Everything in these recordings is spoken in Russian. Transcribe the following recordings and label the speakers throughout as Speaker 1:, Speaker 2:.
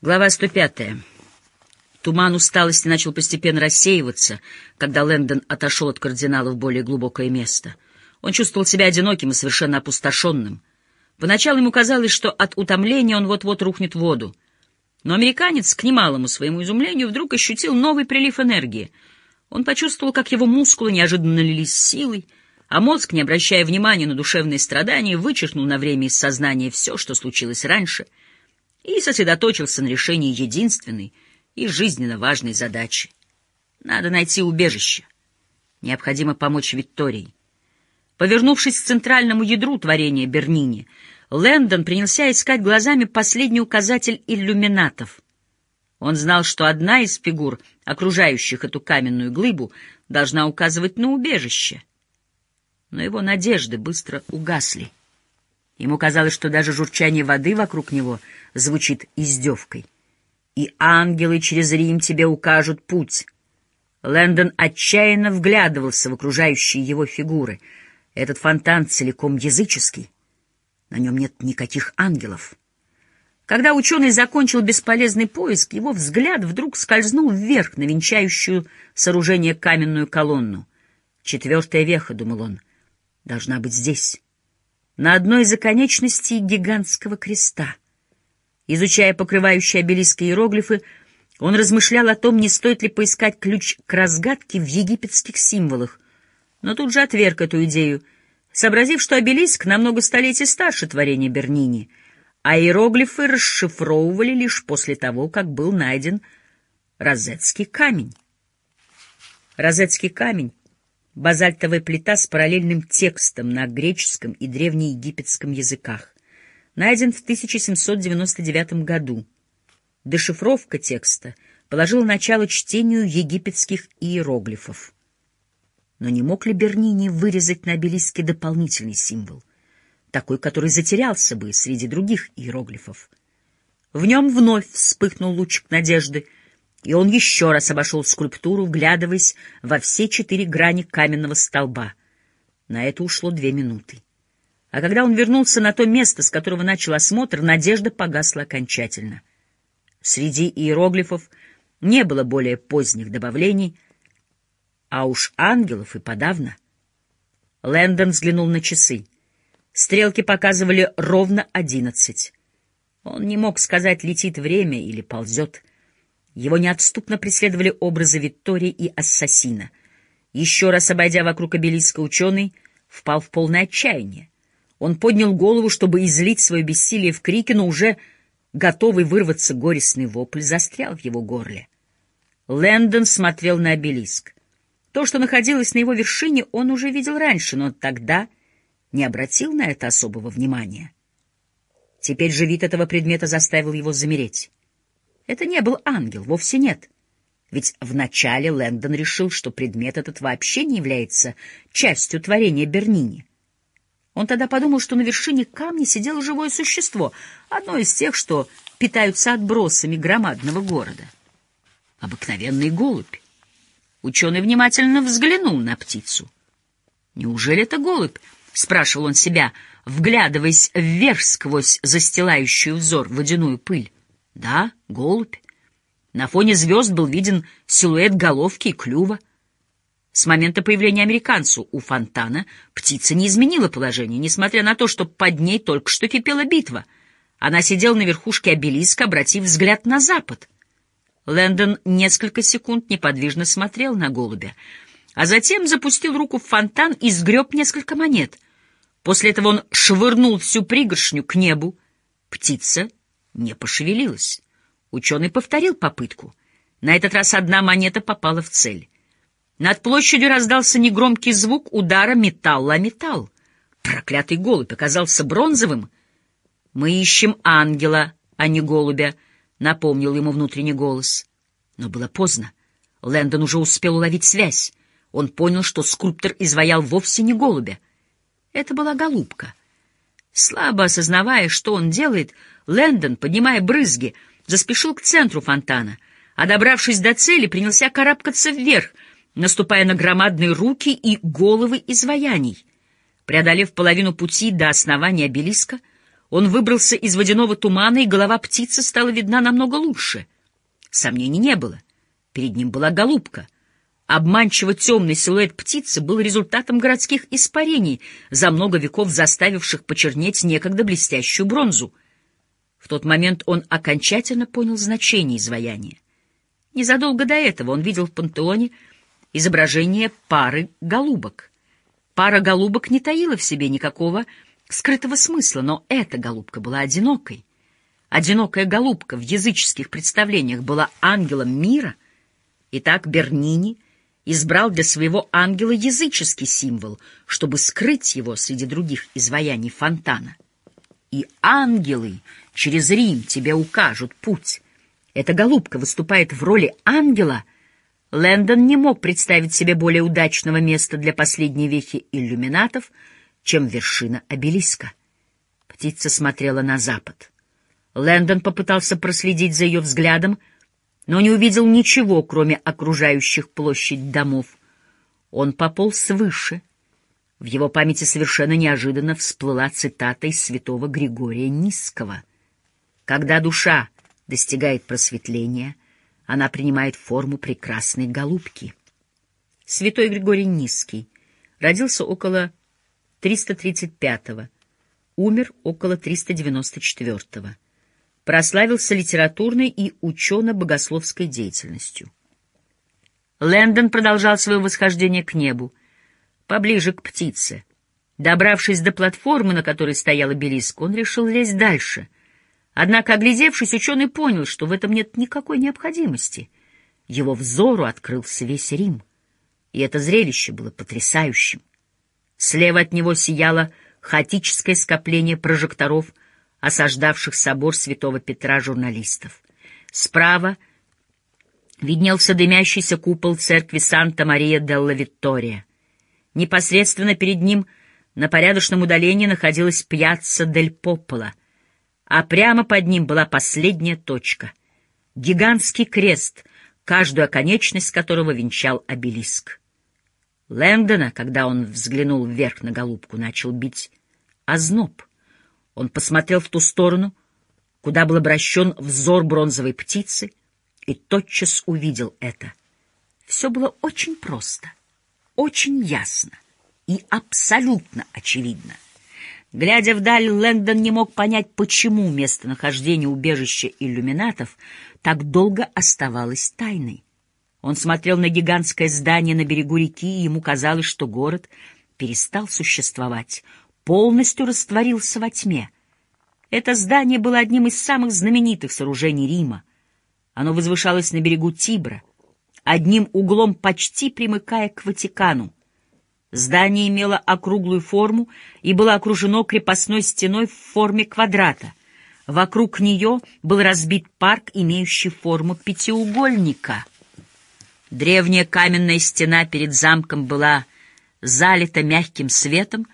Speaker 1: Глава 105. Туман усталости начал постепенно рассеиваться, когда Лэндон отошел от кардинала в более глубокое место. Он чувствовал себя одиноким и совершенно опустошенным. Поначалу ему казалось, что от утомления он вот-вот рухнет в воду. Но американец, к немалому своему изумлению, вдруг ощутил новый прилив энергии. Он почувствовал, как его мускулы неожиданно налились силой, а мозг, не обращая внимания на душевные страдания, вычеркнул на время из сознания все, что случилось раньше — и сосредоточился на решении единственной и жизненно важной задачи. Надо найти убежище. Необходимо помочь Виктории. Повернувшись к центральному ядру творения Бернини, Лэндон принялся искать глазами последний указатель иллюминатов. Он знал, что одна из фигур, окружающих эту каменную глыбу, должна указывать на убежище. Но его надежды быстро угасли. Ему казалось, что даже журчание воды вокруг него звучит издевкой. «И ангелы через Рим тебе укажут путь». Лэндон отчаянно вглядывался в окружающие его фигуры. Этот фонтан целиком языческий. На нем нет никаких ангелов. Когда ученый закончил бесполезный поиск, его взгляд вдруг скользнул вверх на венчающую сооружение каменную колонну. «Четвертая веха», — думал он, — «должна быть здесь» на одной из оконечностей гигантского креста. Изучая покрывающие обелиски иероглифы, он размышлял о том, не стоит ли поискать ключ к разгадке в египетских символах, но тут же отверг эту идею, сообразив, что обелиск намного столетий старше творения Бернини, а иероглифы расшифровывали лишь после того, как был найден розетский камень. Розетский камень базальтовая плита с параллельным текстом на греческом и древнеегипетском языках. Найден в 1799 году. Дешифровка текста положила начало чтению египетских иероглифов. Но не мог ли Бернини вырезать на обелиске дополнительный символ, такой, который затерялся бы среди других иероглифов? В нем вновь вспыхнул лучик надежды — и он еще раз обошел скульптуру, вглядываясь во все четыре грани каменного столба. На это ушло две минуты. А когда он вернулся на то место, с которого начал осмотр, надежда погасла окончательно. Среди иероглифов не было более поздних добавлений, а уж ангелов и подавно. Лэндон взглянул на часы. Стрелки показывали ровно одиннадцать. Он не мог сказать, летит время или ползет. Его неотступно преследовали образы Виктории и ассасина. Еще раз обойдя вокруг обелиска, ученый впал в полное отчаяние. Он поднял голову, чтобы излить свое бессилие в крике, но уже готовый вырваться горестный вопль застрял в его горле. Лэндон смотрел на обелиск. То, что находилось на его вершине, он уже видел раньше, но тогда не обратил на это особого внимания. Теперь же вид этого предмета заставил его замереть. Это не был ангел, вовсе нет. Ведь вначале Лэндон решил, что предмет этот вообще не является частью творения Бернини. Он тогда подумал, что на вершине камня сидело живое существо, одно из тех, что питаются отбросами громадного города. Обыкновенный голубь. Ученый внимательно взглянул на птицу. «Неужели это голубь?» — спрашивал он себя, вглядываясь вверх сквозь застилающую взор водяную пыль. Да, голубь. На фоне звезд был виден силуэт головки и клюва. С момента появления американцу у фонтана птица не изменила положение, несмотря на то, что под ней только что кипела битва. Она сидела на верхушке обелиска, обратив взгляд на запад. Лэндон несколько секунд неподвижно смотрел на голубя, а затем запустил руку в фонтан и сгреб несколько монет. После этого он швырнул всю пригоршню к небу. Птица не пошевелилась. Ученый повторил попытку. На этот раз одна монета попала в цель. Над площадью раздался негромкий звук удара металла о металл. Проклятый голубь оказался бронзовым. «Мы ищем ангела, а не голубя», — напомнил ему внутренний голос. Но было поздно. Лэндон уже успел уловить связь. Он понял, что скульптор изваял вовсе не голубя. Это была голубка. Слабо осознавая, что он делает, Лэндон, поднимая брызги, заспешил к центру фонтана, а, добравшись до цели, принялся карабкаться вверх, наступая на громадные руки и головы изваяний. Преодолев половину пути до основания обелиска, Он выбрался из водяного тумана, и голова птицы стала видна намного лучше. Сомнений не было. Перед ним была голубка. Обманчиво темный силуэт птицы был результатом городских испарений, за много веков заставивших почернеть некогда блестящую бронзу. В тот момент он окончательно понял значение изваяния. Незадолго до этого он видел в пантеоне изображение пары голубок. Пара голубок не таила в себе никакого скрытого смысла, но эта голубка была одинокой. Одинокая голубка в языческих представлениях была ангелом мира, и так Бернини избрал для своего ангела языческий символ, чтобы скрыть его среди других изваяний фонтана. И ангелы через Рим тебе укажут путь. Эта голубка выступает в роли ангела. Лэндон не мог представить себе более удачного места для последней вехи иллюминатов — чем вершина обелиска. Птица смотрела на запад. Лэндон попытался проследить за ее взглядом, но не увидел ничего, кроме окружающих площадь домов. Он пополз выше. В его памяти совершенно неожиданно всплыла цитата из святого Григория Низкого. «Когда душа достигает просветления, она принимает форму прекрасной голубки». Святой Григорий Низкий родился около 335-го, умер около 394-го. Прославился литературной и учено-богословской деятельностью. Лэндон продолжал свое восхождение к небу, поближе к птице. Добравшись до платформы, на которой стоял обелиск, он решил лезть дальше. Однако, оглядевшись, ученый понял, что в этом нет никакой необходимости. Его взору открылся весь Рим, и это зрелище было потрясающим. Слева от него сияло хаотическое скопление прожекторов, осаждавших собор святого Петра журналистов. Справа виднелся дымящийся купол церкви Санта-Мария-делла Виттория. Непосредственно перед ним на порядочном удалении находилась пьяцца Дель Попола, а прямо под ним была последняя точка — гигантский крест, каждую оконечность которого венчал обелиск. Лэндона, когда он взглянул вверх на голубку, начал бить озноб. Он посмотрел в ту сторону, куда был обращен взор бронзовой птицы, и тотчас увидел это. Все было очень просто, очень ясно и абсолютно очевидно. Глядя вдаль, Лэндон не мог понять, почему местонахождение убежища иллюминатов так долго оставалось тайной. Он смотрел на гигантское здание на берегу реки, и ему казалось, что город перестал существовать, полностью растворился во тьме. Это здание было одним из самых знаменитых сооружений Рима. Оно возвышалось на берегу Тибра, одним углом почти примыкая к Ватикану. Здание имело округлую форму и было окружено крепостной стеной в форме квадрата. Вокруг нее был разбит парк, имеющий форму пятиугольника — Древняя каменная стена перед замком была залита мягким светом,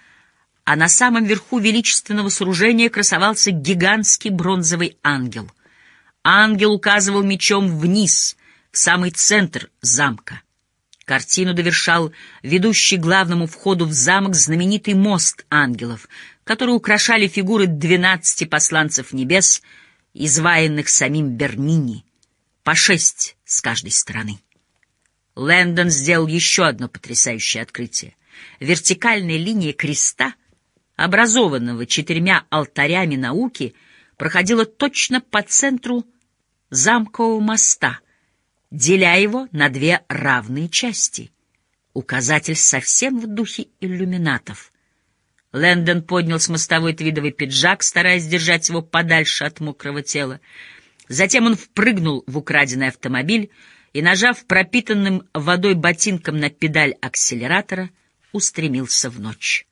Speaker 1: а на самом верху величественного сооружения красовался гигантский бронзовый ангел. Ангел указывал мечом вниз, самый центр замка. Картину довершал ведущий главному входу в замок знаменитый мост ангелов, который украшали фигуры двенадцати посланцев небес, изваянных самим Бернини, по шесть с каждой стороны. Лэндон сделал еще одно потрясающее открытие. Вертикальная линия креста, образованного четырьмя алтарями науки, проходила точно по центру замкового моста, деля его на две равные части. Указатель совсем в духе иллюминатов. Лэндон поднял с мостовой твидовый пиджак, стараясь держать его подальше от мокрого тела. Затем он впрыгнул в украденный автомобиль, и, нажав пропитанным водой ботинком на педаль акселератора, устремился в ночь.